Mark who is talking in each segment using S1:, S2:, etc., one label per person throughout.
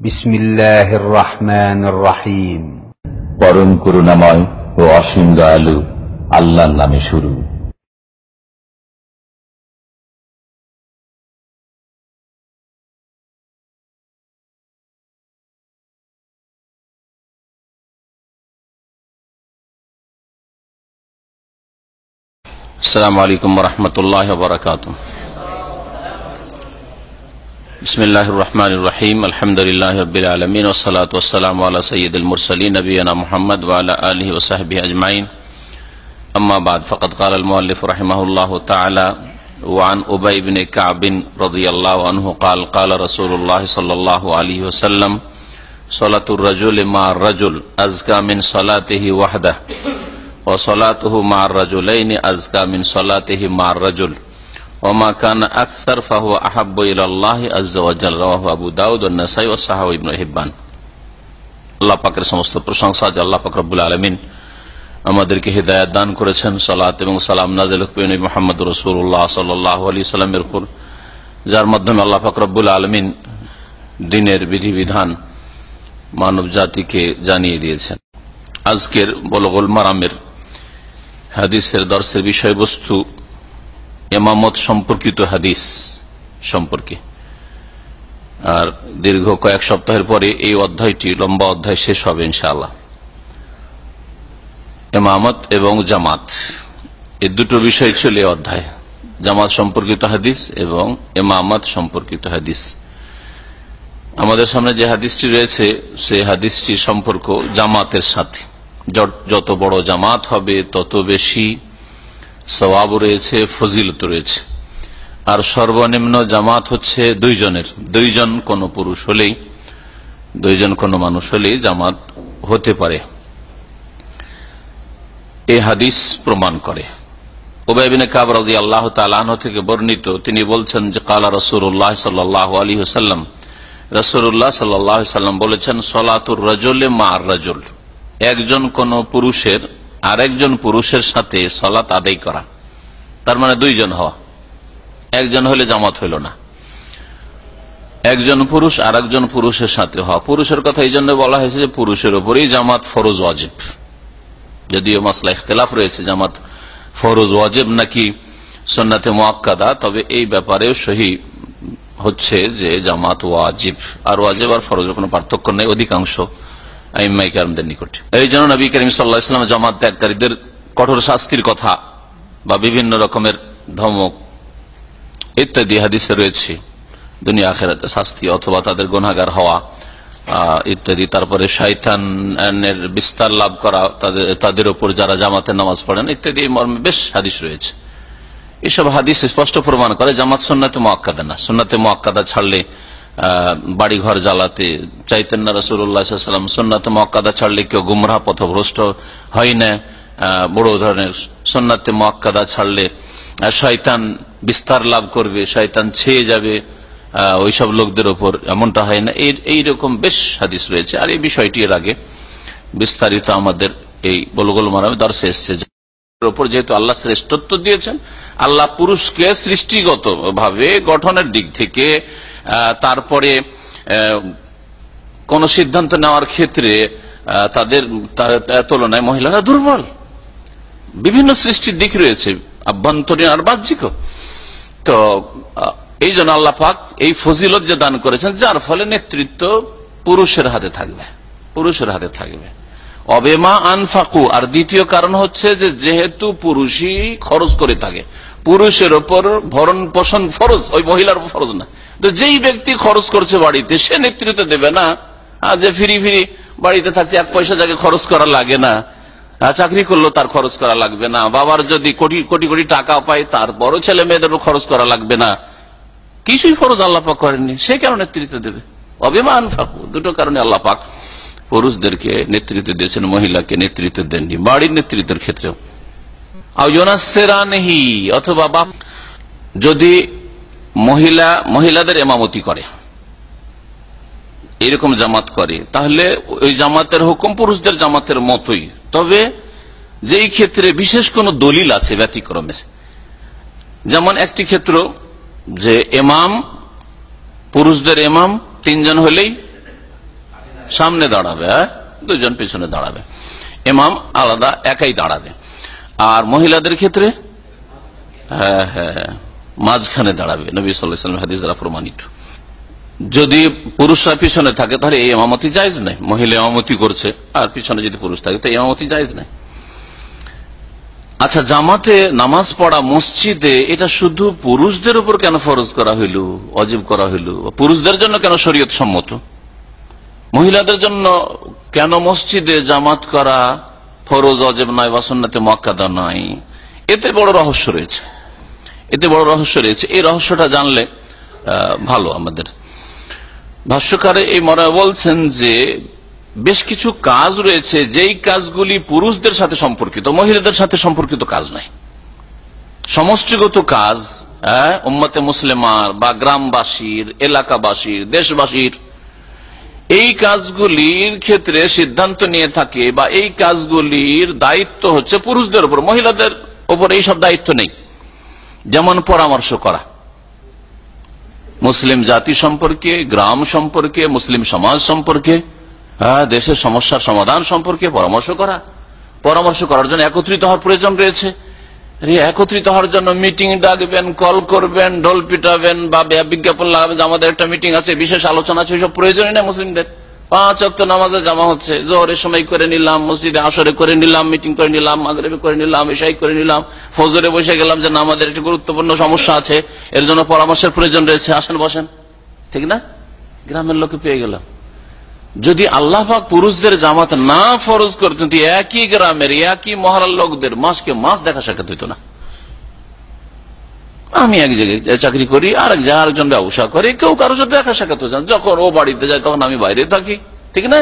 S1: بسم الله الرحمن الرحيم
S2: পরম করুণাময় ও অসীম দয়ালু আল্লাহর নামে শুরু
S3: السلام عليكم ورحمة الله وبركاته بسم اللہ الرحمن الرحیم، الحمد للہ رب العالمین وسلاۃ والسلام علی سید المرسلین نبی محمد ولا علیہ وصحب اجمعین. اما بعد فقط قال المؤلف رحمہ اللہ تعالی، وعن ابی بن کعب رضی اللہ عنہ قال قال رسول اللہ صلی اللہ علیہ وسلم، صلاة الرجل مع الرجل ازکا من صلاته وحدہ وصلاته مع الرجلین ازکا من صلاته مع الرجل. ওমাকান আকসার ফাহু আবু দাউদ ও সাহা সমস্ত প্রশংসা আলমিন আমাদেরকে হৃদায়ত দান করেছেন, সালাত এবং সালাম নাজিল রসুল্লাহ সাল্লামের উপর, যার মাধ্যমে আল্লাহ ফাকরবুল আলমিন দিনের বিধিবিধান মানব জাতিকে জানিয়ে দিয়েছেন। আজকের বলগোল মারামের হাদিসের দর্শের বিষয়বস্তু এমামত সম্পর্কিত হাদিস সম্পর্কে। আর দীর্ঘ কয়েক সপ্তাহের পরে এই অধ্যায়টি, লম্বা অধ্যায় শেষ হবে ইনশাআল্লাহ। এমামত এবং জামাত, এই দুটো বিষয় ছিল এই অধ্যায়। জামাত সম্পর্কিত হাদিস এবং এমামত সম্পর্কিত হাদিস। আমাদের সামনে যে হাদিসটি রয়েছে, সেই হাদিসটির সম্পর্ক জামাতের সাথে। যত বড় জামাত হবে, তত বেশি সবাব রয়েছে, ফজিলত রয়েছে। আর সর্বনিম্ন জামাত হচ্ছে দুইজনের। দুইজন কোন পুরুষ হলেই, দুইজন কোন মানুষ হলেই জামাত হতে পারে। এ হাদিস প্রমাণ করে। আল্লাহ থেকে বর্ণিত, তিনি বলছেন যে, কালা বলেছেন, সলাতুর মা একজন কোন পুরুষের আরেকজন পুরুষের সাথে সলাত আদায় করা। তার মানে দুইজন হওয়া। একজন হলে জামাত হইল না। একজন পুরুষ আর একজন পুরুষের সাথে হওয়া। পুরুষের কথা এই জন্য বলা হয়েছে যে পুরুষের উপরেই জামাত ফরজ ওয়াজিব। যদিও মাসলা ইখতলাফ রয়েছে, জামাত ফরজ ওয়াজিব নাকি সন্নাতে মোয়াক্কাদা তবে এই ব্যাপারেও সহি হচ্ছে যে জামাত ওয়াজিব। আর ওয়াজিব আর ফরজের কোন পার্থক্য নেই, অধিকাংশ আইমাইকারদের নিকটে। এই জন্য নবী করিম সাল্লাহাম জামাত ত্যাগকারীদের কঠোর শাস্তির কথা বা বিভিন্ন রকমের ধমক ইত্যাদি হাদিসে রয়েছে। দুনিয়া আখেরাতে শাস্তি অথবা তাদের গুণাগার হওয়া ইত্যাদি। তারপরে শৈতানের বিস্তার লাভ করা, তাদের উপর যারা জামাতে নামাজ পড়েন ইত্যাদি মর্মে বেশ হাদিস রয়েছে। এসব হাদিস স্পষ্ট প্রমাণ করে জামাত সন্ন্যতে মোয়াক্কাদা না। সন্ন্যতে মোয়াক্কাদা ছাড়লে বাড়ি ঘর জ্বালাতে চাইতেন না রসুল্লাহাম সন্ন্যতে মোয়াক্কাদা ছাড়লে কেউ গুমরাহ পথভ্রষ্ট হয় না। বড় ধরনের সন্ন্যতে মোয়াক্কাদা ছাড়লে শয়তান বিস্তার লাভ করবে, শয়তান ছেয়ে যাবে ওইসব লোকদের ওপর এমনটা হয় না। এইরকম বেশ হাদিস রয়েছে। আর এই বিষয়টি এর আগে বিস্তারিত আমাদের এই বলগোল মারামে দর্শে এসছে। ওপর যেহেতু আল্লাহ শ্রেষ্ঠত্ব দিয়েছেন, আল্লাহ পুরুষকে সৃষ্টিগত ভাবে গঠনের দিক থেকে তারপরে কোন সিদ্ধান্ত নেওয়ার ক্ষেত্রে তাদের তুলনায় মহিলারা দুর্বল। বিভিন্ন সৃষ্টির দিক রয়েছে, আভ্যন্তরীণ আর বাহ্যিক। তো এই জন্য আল্লাহ পাক এই ফজিলত যে দান করেছেন, যার ফলে নেতৃত্ব পুরুষের হাতে থাকবে, পুরুষের হাতে থাকবে। অবেমা আনফাকু, আর দ্বিতীয় কারণ হচ্ছে যে, যেহেতু পুরুষই খরচ করে থাকে পুরুষের ওপর ভরণ পোষণ ফরজ, ওই মহিলার ফরজ না। তো যেই ব্যক্তি খরচ করছে বাড়িতে, সে নেতৃত্ব দেবে না। যে ফিরি ফিরি বাড়িতে থাকছে, এক পয়সা যাকে খরচ করা লাগে না। চাকরি করল তার খরচ করা লাগবে না। বাবার যদি কোটি কোটি কোটি টাকা পায়, তার বড় ছেলে মেয়েদেরও খরচ করা লাগবে না। কিছুই ফরজ আল্লাপাক করেননি। সে কেন নেতৃত্ব দেবে? অভিমান ফাঁকু। দুটো কারণে আল্লাপাক পুরুষদেরকে নেতৃত্ব দিয়েছেন, মহিলাকে নেতৃত্ব দেননি, বাড়ির নেতৃত্বের ক্ষেত্রেও। অথবা বাপ যদি মহিলা, মহিলাদের এমামতি করে, এরকম জামাত করে, তাহলে ওই জামাতের হুকুম পুরুষদের জামাতের মতোই। তবে যেই ক্ষেত্রে বিশেষ কোন দলিল আছে ব্যতিক্রমের যেমন একটি ক্ষেত্র যে এমাম, পুরুষদের এমাম, তিনজন হলেই সামনে দাঁড়াবে হ্যাঁ? দুজন পিছনে দাঁড়াবে। এমাম আলাদা, একাই দাঁড়াবে। আর মহিলাদের ক্ষেত্রে? হ্যাঁ হ্যাঁ মাঝখানে দাঁড়াবে, নবী সাল্লাম হাদিস দ্বারা প্রমাণিত। যদি পুরুষরা পিছনে থাকে, তাহলে এই এমামতি জায়জ নাই। মহিলা এমামতি করছে, আর পিছনে যদি পুরুষ থাকে, তো এমামতি জায়জ নাই। আচ্ছা জামাতে নামাজ পড়া মসজিদে এটা শুধু পুরুষদের উপর কেন ফরজ করা হইল, অজীব করা হইল? পুরুষদের জন্য কেন শরীয়ত সম্মত? মহিলাদের জন্য কেন মসজিদে জামাত করা ফরজ অজেব নয় বা সন্ন্যতে মক্কাদা নয়। এতে বড় রহস্য রয়েছে। এতে বড় রহস্য রয়েছে। এই রহস্যটা জানলে ভালো আমাদের। ভাষ্যকারে এই মরা বলছেন যে বেশ কিছু কাজ রয়েছে যেই কাজগুলি পুরুষদের সাথে সম্পর্কিত মহিলাদের সাথে সম্পর্কিত কাজ নাই সমষ্টিগত কাজ হ্যাঁ, উম্মতে মুসলিমার বা গ্রামবাসীর এলাকাবাসীর দেশবাসীর এই কাজগুলির ক্ষেত্রে সিদ্ধান্ত নিয়ে থাকে বা এই কাজগুলির দায়িত্ব হচ্ছে পুরুষদের উপর মহিলাদের উপর এইসব দায়িত্ব নেই। যেমন পরামর্শ করা। মুসলিম জাতি সম্পর্কে গ্রাম সম্পর্কে মুসলিম সমাজ সম্পর্কে হ্যাঁ, দেশের সমস্যার সমাধান সম্পর্কে পরামর্শ করা। পরামর্শ করার জন্য একত্রিত হওয়ার প্রয়োজন রয়েছে। একত্রিত হওয়ার জন্য মিটিং ডাকবেন কল করবেন, ঢোল পিটাবেন, বা বিজ্ঞাপন লাগাবেন, আমাদের একটা মিটিং আছে, বিশেষ আলোচনা আছে সব প্রয়োজনই নেই মুসলিমদের। পাঁচ অক্ট নামাজে জামা হচ্ছে, জোহরের সময় করে নিলাম, মসজিদে আসরে করে নিলাম মিটিং করে নিলাম, মাগরেবে করে নিলাম এসাই করে নিলাম, ফজরে বসে গেলাম যে না আমাদের একটি গুরুত্বপূর্ণ সমস্যা আছে, এর জন্য পরামর্শের প্রয়োজন রয়েছে, আসেন বসেন। ঠিক না? গ্রামের লোকে পেয়ে গেলাম। যদি আল্লাহ পুরুষদের জামাত না ফরজ করতেন একই গ্রামের, একই মহারাল লোকদের মাসকে মাস দেখা সাক্ষাৎ হইতো না। আমি এক জায়গায় চাকরি করি আর এক জায়গায় আরেকজন ব্যবসা করে, কেউ কারোর সাথে দেখা সাক্ষাৎ হচ্ছে না। যখন ও বাড়িতে যায়, তখন আমি বাইরে থাকি, ঠিক না?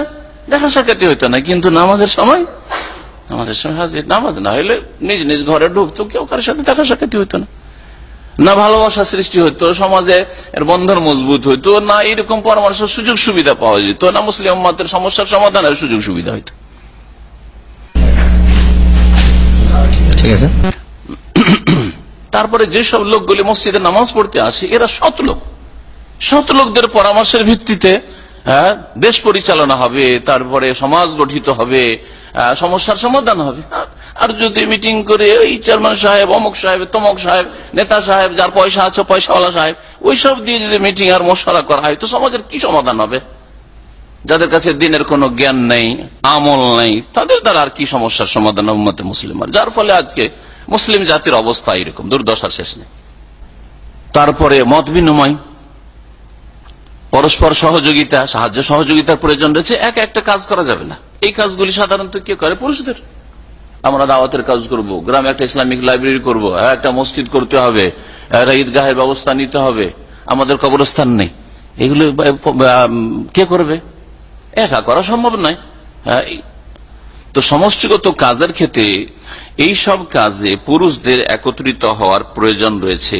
S3: দেখা সাক্ষাৎ হইতো না, কিন্তু নামাজের সময় নামাজের সময় হাজির, নামাজ না হইলে নিজ নিজ ঘরে ঢুকতো, কেউ কারোর সাথে দেখা সাক্ষাৎ হইতো না। না ভালোবাসা সৃষ্টি হইতো সমাজে এর বন্ধন মজবুত হইতো না এরকম পরামর্শ সুযোগ সুবিধা পাওয়া যেত না মুসলিম মাতের সমস্যার সমাধানের সুযোগ সুবিধা হইতো।
S4: ঠিক আছে।
S3: তারপরে যেসব লোকগুলি মসজিদে নামাজ পড়তে আসে এরা সৎ লোক। সৎ লোকদের পরামর্শের ভিত্তিতে হ্যাঁ, দেশ পরিচালনা হবে তারপরে সমাজ গঠিত হবে সমস্যার সমাধান হবে। আর- যদি মিটিং করে এই চেয়ারম্যান সাহেব, অমুক সাহেব, তমক সাহেব, নেতা সাহেব, যার পয়সা আছে পয়সাওয়ালা সাহেব ওইসব দিয়ে যদি মিটিং আর মশলা করা হয়, তো সমাজের কি সমাধান হবে? যাদের কাছে দিনের কোনো জ্ঞান নেই, আমল নেই, তাদের দ্বারা আর কি সমস্যার সমাধান উম্মতে মুসলিমার? যার ফলে আজকে মুসলিম জাতির অবস্থা এরকম, দুর্দশার শেষ নেই। তারপরে মত বিনিময়, পরস্পর সহযোগিতা, সাহায্য সহযোগিতার প্রয়োজন রয়েছে, এক একটা কাজ করা যাবে না। এই কাজগুলি সাধারণত কে করে? পুরুষদের। আমরা দাওয়াতের কাজ করব। গ্রামে একটা ইসলামিক লাইব্রেরি করব একটা মসজিদ করতে হবে একটা ঈদগাহের ব্যবস্থা নিতে হবে। আমাদের কবরস্থান নেই। এগুলো কে করবে? একা করা সম্ভব নয়। হ্যাঁ, তো সমষ্টিগত কাজের ক্ষেত্রে এই সব কাজে পুরুষদের একত্রিত হওয়ার প্রয়োজন রয়েছে।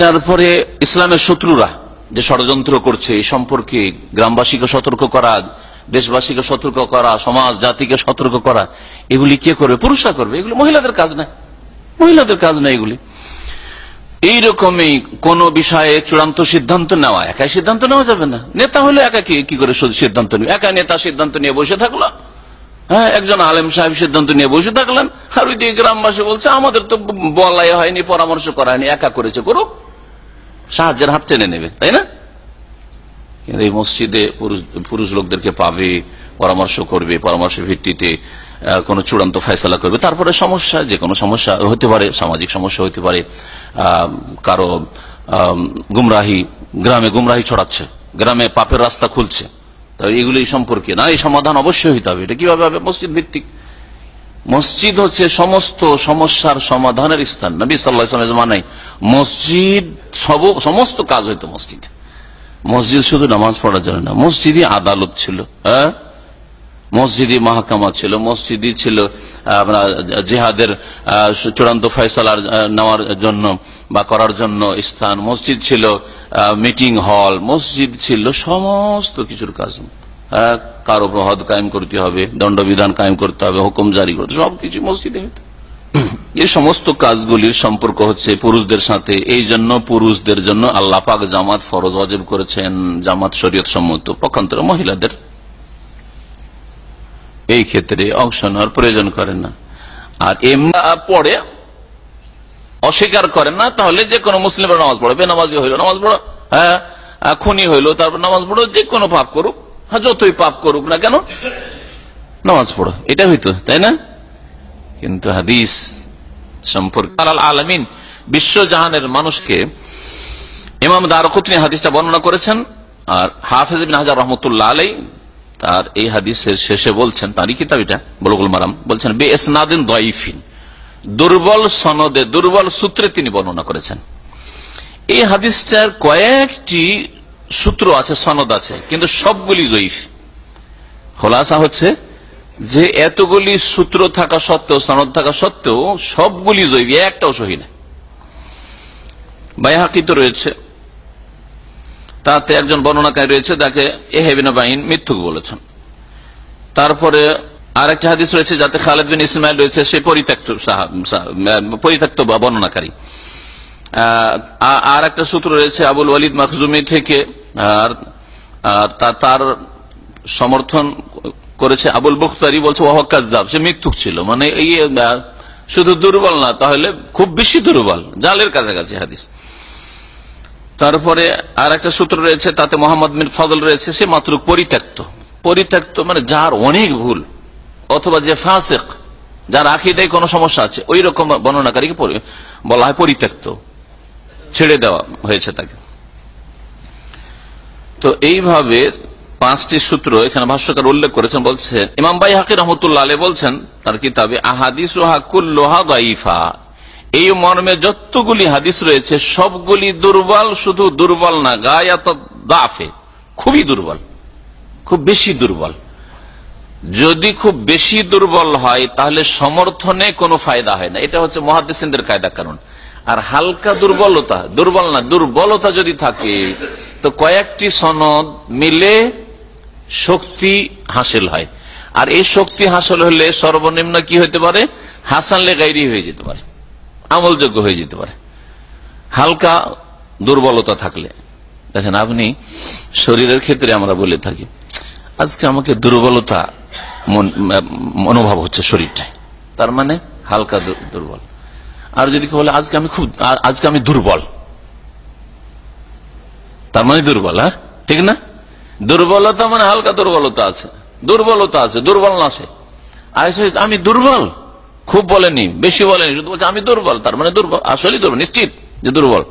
S3: তারপরে ইসলামের শত্রুরা যে ষড়যন্ত্র করছে এই সম্পর্কে গ্রামবাসীকে সতর্ক করা দেশবাসীকে সতর্ক করা, সমাজ, জাতিকে সতর্ক করা, এগুলি কে করবে? পুরুষরা করবে। এগুলি মহিলাদের কাজ না মহিলাদের কাজ না এগুলি। এইরকমই কোন বিষয়ে চূড়ান্ত সিদ্ধান্ত নেওয়া, একাই সিদ্ধান্ত নেওয়া যাবে না। নেতা হলে একা কি করে সিদ্ধান্ত নেবে? একা নেতা সিদ্ধান্ত নিয়ে বসে থাকল? হ্যাঁ একজন আলেম সাহেব সিদ্ধান্ত নিয়ে বসে থাকলেন, আর ওই দিকে গ্রামবাসী বলছে, আমাদের তো বলাই হয়নি, পরামর্শ করা হয়নি, একা করেছে, করুক। সাহায্যের হাত টেনে নেবে, তাই না? কিন্তু এই মসজিদে পুরুষ লোকদেরকে পাবে, পরামর্শ করবে, পরামর্শ ভিত্তিতে কোনো চূড়ান্ত ফয়সলা করবে। তারপরে সমস্যা, যে কোনো সমস্যা হতে পারে, সামাজিক সমস্যা হতে পারে কারও গুমরাহি, গ্রামে গুমরাহি ছড়াচ্ছে, গ্রামে পাপের রাস্তা খুলছে। তো এগুলি সম্পর্কে না, এই সমাধান অবশ্যই হইতে হবে। এটা কীভাবে হবে? মসজিদ ভিত্তিক। মসজিদ হচ্ছে সমস্ত সমস্যার সমাধানের স্থান। নবী সাল্লাহ মানে মসজিদ সব, সমস্ত কাজ হইতো মসজিদ। মসজিদ শুধু নামাজ পড়ার জন্য না মসজিদই আদালত ছিল হ্যাঁ? মসজিদই মাহকামা ছিল মসজিদই ছিল জেহাদের চূড়ান্ত ফয়সলার নেওয়ার জন্য বা করার জন্য স্থান। মসজিদ ছিল মিটিং হল মসজিদ ছিল সমস্ত কিছুর কাজ। হ্যাঁ, কারও হদ কায়েম করতে হবে দণ্ডবিধান কায়েম করতে হবে হুকুম জারি করতে সবকিছু মসজিদে হইতো। এই সমস্ত কাজগুলির সম্পর্ক হচ্ছে পুরুষদের সাথে। এই জন্য পুরুষদের জন্য আল্লাহ পাক জামাত ফরজ অজেব করেছেন, জামাত শরীয়ত সম্মত পক্ষান্তরে মহিলাদের। এই ক্ষেত্রে অংশ নেওয়ার প্রয়োজন করে না। আর এমনি পড়ে অস্বীকার করে না, তাহলে যে কোনো মুসলিমরা নামাজ পড়ে, বেনামাজি হইল নামাজ পড়ো হ্যাঁ খুনি হইল, তারপর নামাজ পড়ো, যে কোনো পাপ করুক হ্যাঁ যতই পাপ করুক না কেন, নামাজ পড়ো। এটা হইতো, তাই না? কিন্তু হাদিস সম্পর্কে আল আলমিন বিশ্বজাহানের মানুষকে ইমাম দারকুতনি হাদিসটা বর্ণনা করেছেন, আর হাফেজ হাজার রহমতুল্লাহ আলাই তার এই হাদিসের শেষে বলছেন, তারই কিতাব এটা, বলগুল মারাম, বলছেন বে এসনাদিন দয়ফিন দুর্বল সনদে, দুর্বল সূত্রে তিনি বর্ণনা করেছেন। এই হাদিসটার কয়েকটি সূত্র আছে, সনদ আছে, কিন্তু সবগুলি জয়ীফ। খোলাসা হচ্ছে যে এতগুলি সূত্র থাকা সত্ত্বেও, সনদ থাকা সত্ত্বেও, সবগুলি জৈব, একটাও সহি না বাইহাকিত রয়েছে। তাতে একজন বর্ণনাকারী রয়েছে তাকে এহেবিনা বাহিন মিথ্যুক বলেছেন। তারপরে আর একটা হাদিস রয়েছে, যাতে খালেদ বিন ইসমাইল রয়েছে, সে পরিত্যক্ত পরিত্যক্ত বর্ণনাকারী। আর একটা সূত্র রয়েছে, আবুল ওয়ালিদ মখজুমি থেকে আর তা- তার সমর্থন করেছে আবুল বুখতারি বলছে ওয়াহকাজাব সে মিথ্যুক ছিল। মানে এই শুধু দুর্বল না, তাহলে খুব বেশি দুর্বল। জালের কাছাকাছি হাদিস। তারপরে আর একটা সূত্র রয়েছে, তাতে মোহাম্মদ বিন ফজল রয়েছে, সে মাত্র পরিত্যক্ত। পরিত্যক্ত মানে যার অনেক ভুল, অথবা যে ফাসেক, যার আখিদায় কোনো সমস্যা আছে, ওই রকম বর্ণনাকারীকে বলা হয় পরিত্যক্ত। ছেড়ে দেওয়া হয়েছে তাকে। তো এইভাবে পাঁচটি সূত্র এখানে ভাষ্যকার উল্লেখ করেছেন, বলছে, ইমাম বাই হাকির রহমতুল্লাহ আলী বলছেন, তার কিতাবে আহাদিস কুল্লোহা এই মর্মে যতগুলি হাদিস রয়েছে, সবগুলি দুর্বল, শুধু দুর্বল না, গায়াত দাফে, খুবই দুর্বল, খুব বেশি দুর্বল। যদি খুব বেশি দুর্বল হয়, তাহলে সমর্থনে কোনো ফায়দা হয় না। এটা হচ্ছে মহাদিসের কায়দা কারণ আর হালকা দুর্বলতা, দুর্বল না, দুর্বলতা যদি থাকে, তো কয়েকটি সনদ মিলে শক্তি হাসিল হয়। আর এই শক্তি হাসিল হলে সর্বনিম্ন কি হতে পারে? হাসান লেগাইরি হয়ে যেতে পারে। আমলযোগ্য হয়ে যেতে পারে। হালকা দুর্বলতা থাকলে। দেখেন আপনি শরীরের ক্ষেত্রে আমরা বলে থাকি, আজকে আমাকে দুর্বলতা মন- মনোভাব হচ্ছে শরীরটায়। তার মানে হালকা দুর্বল। আর যদি বলে, আজকে আমি খুব আজকে আমি দুর্বল। তার মানে দুর্বল হ্যাঁ? ঠিক না? দুর্বলতা মানে হালকা দুর্বলতা আছে। দুর্বলতা আছে দুর্বল না সে। আমি দুর্বল। খুব বলেনি বেশি বলেনি শুধু বলছে আমি দুর্বল তার মানে দুর্বল আসলে দুর্বল নিশ্চিত যে দুর্বল।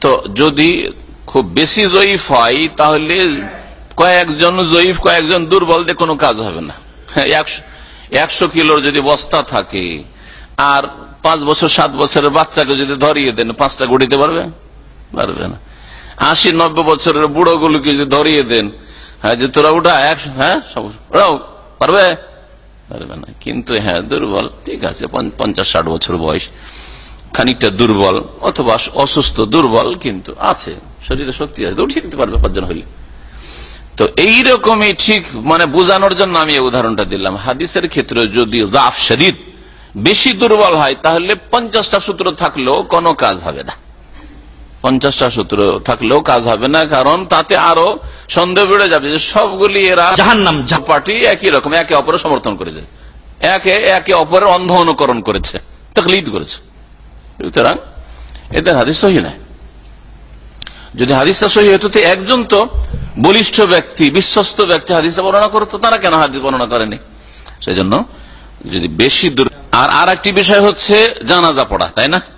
S3: তো যদি খুব বেশি জয়ীফ হয় তাহলে কয়েকজন জয়ীফ কয়েকজন দুর্বল দিয়ে কোনো কাজ হবে না। হ্যাঁ, একশো কিলোর যদি বস্তা থাকে আর পাঁচ বছর সাত বছরের বাচ্চাকে যদি ধরিয়ে দেন পাঁচটা গড়িতে পারবে? পারবে না। আশি নব্বই বছরের বুড়ো গুলোকে যদি ধরিয়ে দেন হ্যাঁ যে তোরা উঠা হ্যাঁ পারবে? পারবে না। কিন্তু হ্যাঁ দুর্বল, ঠিক আছে পঞ্চাশ, ষাট বছর বয়স, খানিকটা দুর্বল, অথবা অসুস্থ, দুর্বল, কিন্তু আছে, শরীরে শক্তি আছে উঠিয়ে দিতে পারবে পাঁচজন হইলে। তো এইরকমই ঠিক মানে বোঝানোর জন্য আমি উদাহরণটা দিলাম। হাদিসের ক্ষেত্রে যদি জাফ শরীর বেশি দুর্বল হয়, তাহলে পঞ্চাশটা সূত্র থাকলেও কোনো কাজ হবে না। পঞ্চাশটা সূত্র থাকলেও কাজ হবে না কারণ তাতে আরও সন্দেহ বেড়ে যাবে যে সবগুলি এরা
S4: জাহান্নাম যা-
S3: পার্টি একই রকম একে অপরের সমর্থন করেছে। একে একে অপরের অন্ধ অনুকরণ করেছে তকলিদ করেছে। সুতরাং এদের হাদিস সহি নাই। যদি হাদিসটা সহি হতো তো একজন তো বলিষ্ঠ ব্যক্তি বিশ্বস্ত ব্যক্তি হাদিসটা বর্ণনা করতো তারা কেন হাদিস বর্ণনা করেনি? সেই জন্য যদি বেশি দূর আর আর একটি বিষয় হচ্ছে জানাজা পড়া তাই না?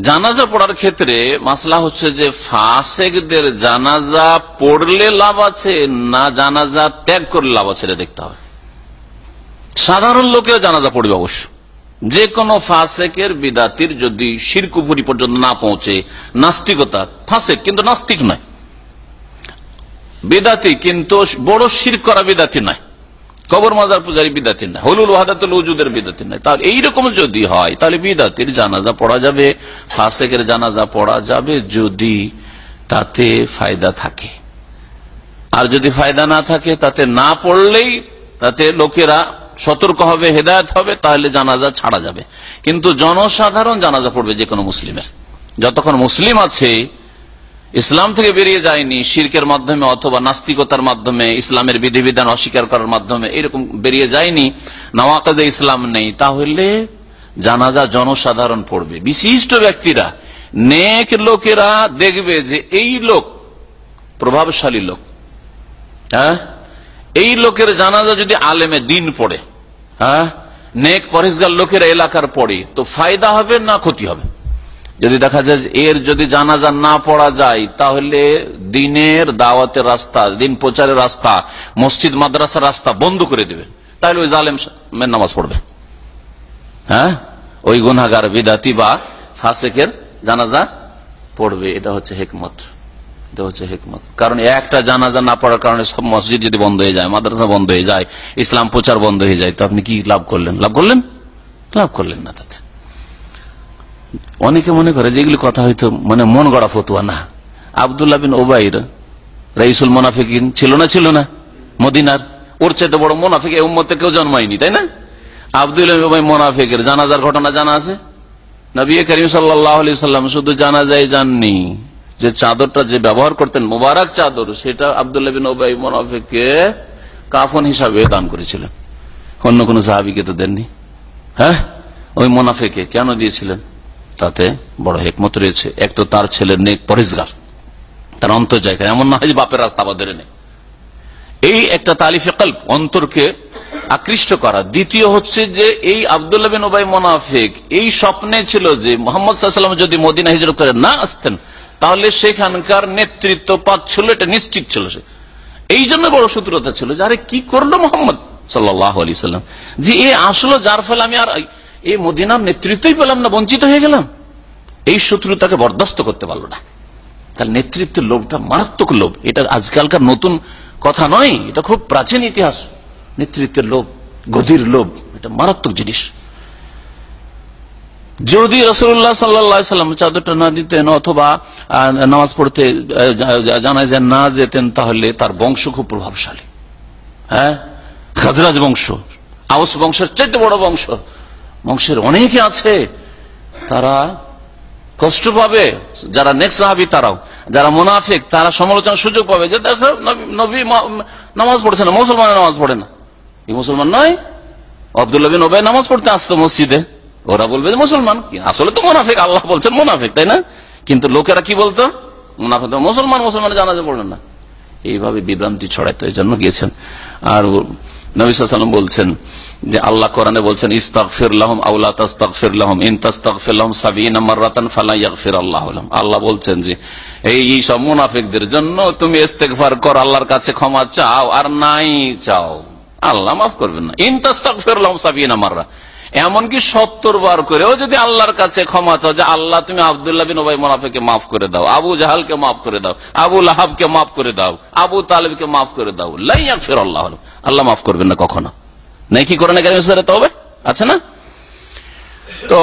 S3: জানাজা পড়ার ক্ষেত্রে মাসলা হচ্ছে যে ফাসেকদের জানাজা পড়লে লাভ আছে, না জানাজা ত্যাগ করলে লাভ আছে, এটা দেখতে হবে। সাধারণ লোকেও জানাজা পড়বে অবশ্য। যে কোনো ফাসেকের বিদাতির যদি শিরকুপুরি পর্যন্ত না পৌঁছে, নাস্তিকতা, ফাসেক কিন্তু নাস্তিক নয়। বিদাতি কিন্তু বড় শির করা বিদাতি নয়। কবর মাজার পূজারি বিদাতি নয় হলুল ওয়াহাদাতুল উজুদের বিদাতি নয় তাহলে এইরকম যদি হয়, তাহলে বিদাতির জানাজা পড়া যাবে, ফাসেকের জানাজা পড়া যাবে যদি তাতে ফায়দা থাকে। আর যদি ফায়দা না থাকে, তাতে না পড়লেই তাতে লোকেরা সতর্ক হবে, হেদায়ত হবে, তাহলে জানাজা ছাড়া যাবে। কিন্তু জনসাধারণ জানাজা পড়বে যে কোনো মুসলিমের। যতক্ষণ মুসলিম আছে ইসলাম থেকে বেরিয়ে যায়নি শির্কের মাধ্যমে অথবা নাস্তিকতার মাধ্যমে, ইসলামের বিধিবিধান অস্বীকার করার মাধ্যমে এরকম বেরিয়ে যায়নি নওয়াকাদে ইসলাম নেই। তাহলে জানাজা জনসাধারণ পড়বে। বিশিষ্ট ব্যক্তিরা, নেক লোকেরা দেখবে যে এই লোক প্রভাবশালী লোক। হ্যাঁ? এই লোকের জানাজা যদি আলেমে দিন পড়ে হ্যাঁ? নেক পরেশগার লোকেরা এলাকার পড়ে, তো ফায়দা হবে না ক্ষতি হবে? যদি দেখা যায় এর যদি জানাজা না পড়া যায়, তাহলে দিনের দাওয়াতের রাস্তা, দিন প্রচারের রাস্তা, মসজিদ মাদ্রাসার রাস্তা বন্ধ করে দেবে। তাহলে ওই জালেম নামাজ পড়বে। হ্যাঁ? ওই গুনাগার বিদাতি বা ফাসেকের জানাজা পড়বে। এটা হচ্ছে হেকমত। এটা হচ্ছে হেকমত। কারণ একটা জানাজা না পড়ার কারণে সব মসজিদ যদি বন্ধ হয়ে যায়, মাদ্রাসা বন্ধ হয়ে যায়, ইসলাম প্রচার বন্ধ হয়ে যায়, তো আপনি কি লাভ করলেন? লাভ করলেন? লাভ করলেন না তাতে। অনেকে মনে করে যে এগুলি কথা হয়তো মানে মন গড়া ফতুয়া না। আবদুল্লাহ বিন ওবাইর রাইসুল মোনাফিকিন, ছিল না ছিল না। মদিনার। ওর চাইতে বড় মোনাফিক উম্মতে কেউ জন্মায়নি, তাই না? মোনাফিকের জানাজার ঘটনা জানা আছে? নবী করিম সাল্লাম শুধু জানা যায় জাননি যে চাদরটা যে ব্যবহার করতেন, মোবারক চাদর, সেটা আবদুল্লাহ বিন ওবাই মোনাফিককে কাফন হিসাবে দান করেছিলেন। অন্য কোন সাহাবিকে তো দেননি। হ্যাঁ? ওই মোনাফেকে কেন দিয়েছিলেন? তাতে বড় হেকমত রয়েছে। এক তো তার ছেলের নেক পরিষ্কার। তার অন্তর জায়গায় এমন না হয় যে বাপের রাস্তা আবার ধরে নেই। এই একটা তালিফে কল্প অন্তরকে আকৃষ্ট করা। দ্বিতীয় হচ্ছে যে এই আবদুল্লাহ বিন ওবাই মোনাফেক, এই স্বপ্নে ছিল যে মোহাম্মদ সাল্লাম যদি মদিনা হিজরত করে না আসতেন, তাহলে সেখানকার নেতৃত্ব পাচ্ছিল এটা নিশ্চিত ছিল সে। এই জন্য বড় সূত্রতা ছিল যে, আরে কি করল মোহাম্মদ সাল্লাহ আলি সাল্লাম যে এ আসলো, যার ফলে আমি আর এই মদিনার নেতৃত্বই পেলাম না, বঞ্চিত হয়ে গেলাম। এই শত্রু তাকে বরদাস্ত করতে পারল না। তার নেতৃত্বের লোভটা মারাত্মক লোভ। এটা আজকালকার নতুন কথা নয়, এটা খুব প্রাচীন ইতিহাস। নেতৃত্বের লোভ, গদির লোভ, এটা মারাত্মক জিনিস। যদি রসুল্লাহ সাল্লাম চাদরটা না দিতেন অথবা নামাজ পড়তে জানা যায় না যেতেন, তাহলে তার বংশ খুব প্রভাবশালী। হ্যাঁ? খাজরাজ বংশ, আউস বংশের চাইতে বড় বংশ। বংশের অনেকে আছে, তারা কষ্ট পাবে। যারা নেক্সট সাহাবি, তারাও। যারা মুনাফিক, তারা সমালোচনার সুযোগ পাবে যে, দেখো, নবী নামাজ পড়ছে না, মুসলমানের নামাজ পড়ে না। এই মুসলমান নয়। আবদুল্লাহ বিন ওবাই নামাজ পড়তে আসতো মসজিদে। ওরা বলবে যে, মুসলমান। আসলে তো মুনাফিক, আল্লাহ বলছেন মুনাফিক, তাই না? কিন্তু লোকেরা কি বলতো? মুনাফিক মুসলমান মুসলমান জানাজা পড়লেন না। এইভাবে বিভ্রান্তি ছড়াইতো এই জন্য গিয়েছেন। আর নবিসাম বলছেন যে আল্লাহ কোরআনে বলছেন আউলা সাবিন মারাতান আল্লাহ আল্লাহ বলছেন যে, এই সব মুনাফিকদের জন্য তুমি ইস্তেকফার কর, আল্লাহর কাছে ক্ষমা চাও, আর নাই চাও। আল্লাহ মাফ করবেন না। ইন তাস্তাকফিরলাহম সাবিন মাররা এমনকি সত্তর বার করেও যদি আল্লাহর কাছে ক্ষমা চাও যে আল্লাহ, তুমি আবদুল্লাহ বিন ওবাই মোনাফেকে মাফ করে দাও, আবু জাহালকে মাফ করে দাও, আবু লাহাবকে মাফ করে দাও, আবু তালেবকে মাফ করে দাও লাইয়াক ফের আল্লাহ আল্লাহ মাফ করবেন না কখনো। নাই কি করে না তবে আছে না? তো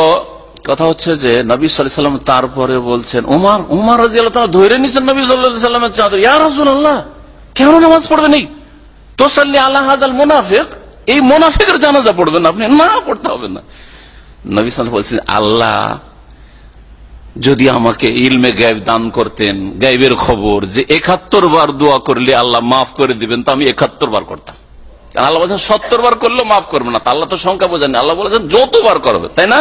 S3: কথা হচ্ছে যে নবী সাল্লাম তারপরে বলছেন, উমার উমার রাজি আল্লাহ ধরে নিচ্ছেন নবী সাল্লামের চাদর। ইয়া রাজুল কেন নামাজ পড়বে নেই? তোসাল্লি আল্লাহ মুনাফিক এই মোনাফিকের জানাজা পড়বেন আপনি, না, পড়তে হবে না। নবী সাল বলছেন, আল্লাহ, যদি আমাকে ইলমে গায়েব দান করতেন গাইবের খবর যে একাত্তর বার দোয়া করলে আল্লাহ মাফ করে দিবেন, তো আমি একাত্তর বার করতাম। আল্লাহ বলছেন, সত্তর বার করলেও মাফ করবে না। আল্লাহ তো সংখ্যা বোঝেন আল্লাহ বলেছেন, যতবার করবে, তাই না?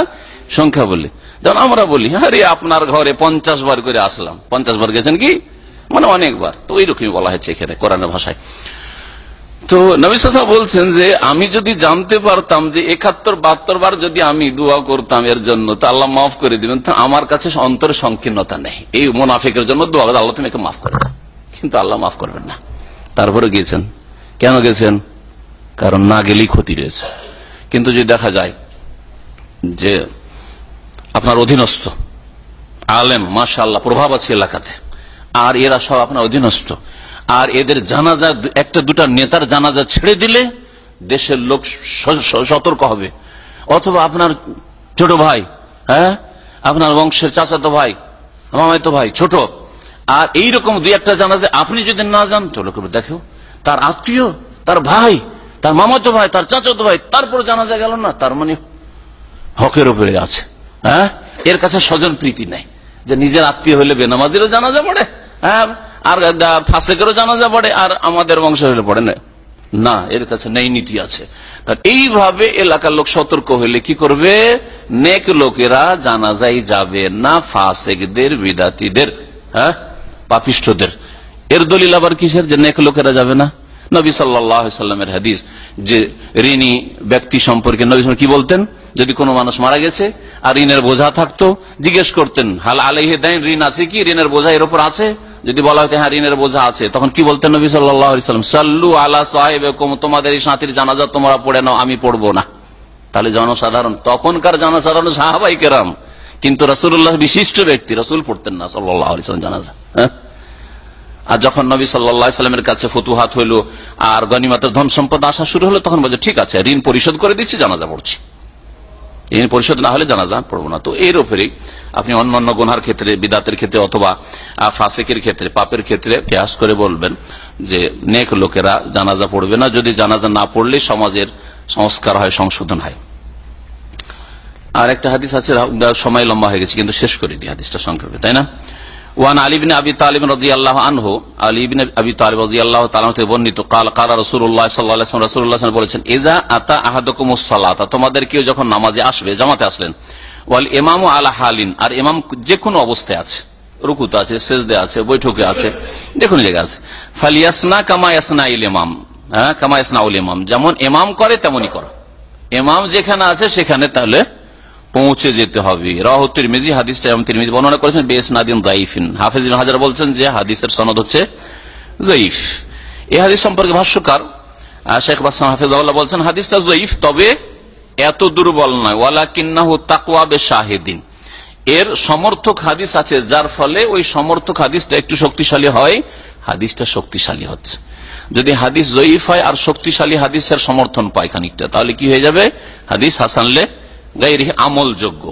S3: সংখ্যা বলি। যেমন আমরা বলি আরে আপনার ঘরে পঞ্চাশ বার করে আসলাম। পঞ্চাশ বার গেছেন কি? মানে অনেকবার। তো ওই রকমই বলা হয়েছে এখানে কোরআনের ভাষায়। তো নবিসা বলছেন যে, আমি যদি জানতে পারতাম যে একাত্তর, বাহাত্তর বার যদি আমি দোয়া করতাম এর জন্য, তো আল্লাহ মাফ করে দিবেন। তো আমার কাছে অন্তরে সংকীর্ণতা নেই। এই মোনাফিকের জন্য দোয়া আল্লাহ তুমি একে মাফ করে কিন্তু আল্লাহ মাফ করবেন না। তারপরে গিয়েছেন। কেন গেছেন কারণ না গেলেই ক্ষতি রয়েছে। কিন্তু যদি দেখা যায় যে আপনার অধীনস্থ, আলেম মাসা আল্লাহ প্রভাব আছে এলাকাতে, আর এরা সব আপনার অধীনস্থ আর এদের জানাজা একটা দুটা নেতার জানাজা ছেড়ে দিলে দেশের লোক সতর্ক হবে। অথবা আপনার ছোট ভাই হ্যাঁ? আপনার বংশের চাচাতো ভাই মামাতো ভাই, ছোট। আর এইরকম দুই একটা জানাজা আপনি যদি না যান, তো লোক দেখো, তার আত্মীয়, তার ভাই, তার মামাতো ভাই, তার চাচাতো ভাই, তারপর জানাজা গেল না, তার মানে হকের উপরে আছে। হ্যাঁ? এর কাছে স্বজন প্রীতি নেই। যে নিজের আত্মীয় হলে বেনামাজিরও জানাজা পড়ে। হ্যাঁ? আর ফাঁসেকেরও জানাজা পড়ে, আর আমাদের বংশ হলে পড়ে না। না, এর কাছে নেই নীতি আছে। এইভাবে এলাকার লোক সতর্ক হইলে কি করবে? নেক লোকেরা জানাজাই যাবে না ফাসেকদের, বিদাতিদের হ্যাঁ? পাপিষ্টদের এর দলিল আবার কিসের যে নেক লোকেরা যাবে না? নবী সাল্লামের হাদিস যে ঋণী ব্যক্তি সম্পর্কে নবী কি বলতেন? যদি কোনো মানুষ মারা গেছে আর ঋণের বোঝা থাকতো, জিজ্ঞেস করতেন, হাল আলহে দেন ঋণ আছে কি? ঋণের বোঝা এর উপর আছে? যদি বলা হতো হ্যাঁ ঋণের বোঝা আছে। তখন কি বলতেন নবী সাল্লাম? সাল্লু আলা সাহেব তোমাদের এই সাথীর জানাজা তোমরা পড়ে নাও, আমি পড়ব না। তাহলে জনসাধারণ, তখনকার জনসাধারণ সাহাবাই কেরাম। কিন্তু রসুল্লাহ বিশিষ্ট ব্যক্তি, রসুল পড়তেন না সাল্লাম জানাজা। হ্যাঁ? আর যখন নবী সাল্লামের কাছে ফতুহাত হইল আর গনিমাতের ধন সম্পদ আসা শুরু হলো, তখন বলছে, ঠিক আছে, ঋণ পরিশোধ করে দিচ্ছি, জানাজা পড়ছি। ঋণ পরিশোধ না হলে জানাজা পড়ব না। তো এর উপরেই আপনি অন্য অন্য গুনহার ক্ষেত্রে, বিদাতের ক্ষেত্রে অথবা ফাসেকের ক্ষেত্রে, পাপের ক্ষেত্রে কেয়াস করে বলবেন যে, নেক লোকেরা জানাজা পড়বে না। যদি জানাজা না পড়লে সমাজের সংস্কার হয়, সংশোধন হয়। আর একটা হাদিস আছে সময় লম্বা হয়ে গেছে, কিন্তু শেষ করে দিই হাদিসটা সংক্ষেপে, তাই না? ওয়ান আলিবিন আবি তালিম রাজি আল্লাহ আনহু আলিবিন আবি আল্লাহ তালাম থেকে বর্ণিত কাল কারা রসুল্লাহ সাল্লাহ রসুল্লাহ বলেছেন এদা আতা আহাদকুম সালাতা তোমাদের কেউ যখন নামাজে আসবে, জামাতে আসলেন, ওয়াল ইমাম আলা হালিন, আর ইমাম যে কোনো অবস্থায় আছে, রুকুতে আছে, সেজদে আছে, বৈঠকে আছে যে কোনো আছে, ফালিয়াসনা কামা ইয়াসনা ইল ইমাম হ্যাঁ কামা ইয়াসনা উল ইমাম, যেমন ইমাম করে তেমনই করো। ইমাম যেখানে আছে সেখানে তাহলে পৌঁছে যেতে হবে। রাহ তিরমিজি, হাদিসটা এবং তিরমিজি বর্ণনা করেছেন বেস নাদিন জাইফিন হাফিজ হাজার বলছেন যে হাদিসের সনদ হচ্ছে জয়ীফ। এই হাদিস সম্পর্কে ভাষ্যকার শেখ বাসাম হাফিজ বলছেন, হাদিসটা জয়ীফ, তবে এত দুর্বল নয়। ওয়ালা কিন্নাহু তাকুয়া বে শাহেদিন এর সমর্থক হাদিস আছে, যার ফলে ওই সমর্থক হাদিসটা একটু শক্তিশালী হয়, হাদিসটা শক্তিশালী হচ্ছে। যদি হাদিস জয়ীফ হয় আর শক্তিশালী হাদিসের সমর্থন পায় খানিকটা, তাহলে কি হয়ে যাবে? হাদিস হাসানলে আমল যোগ্য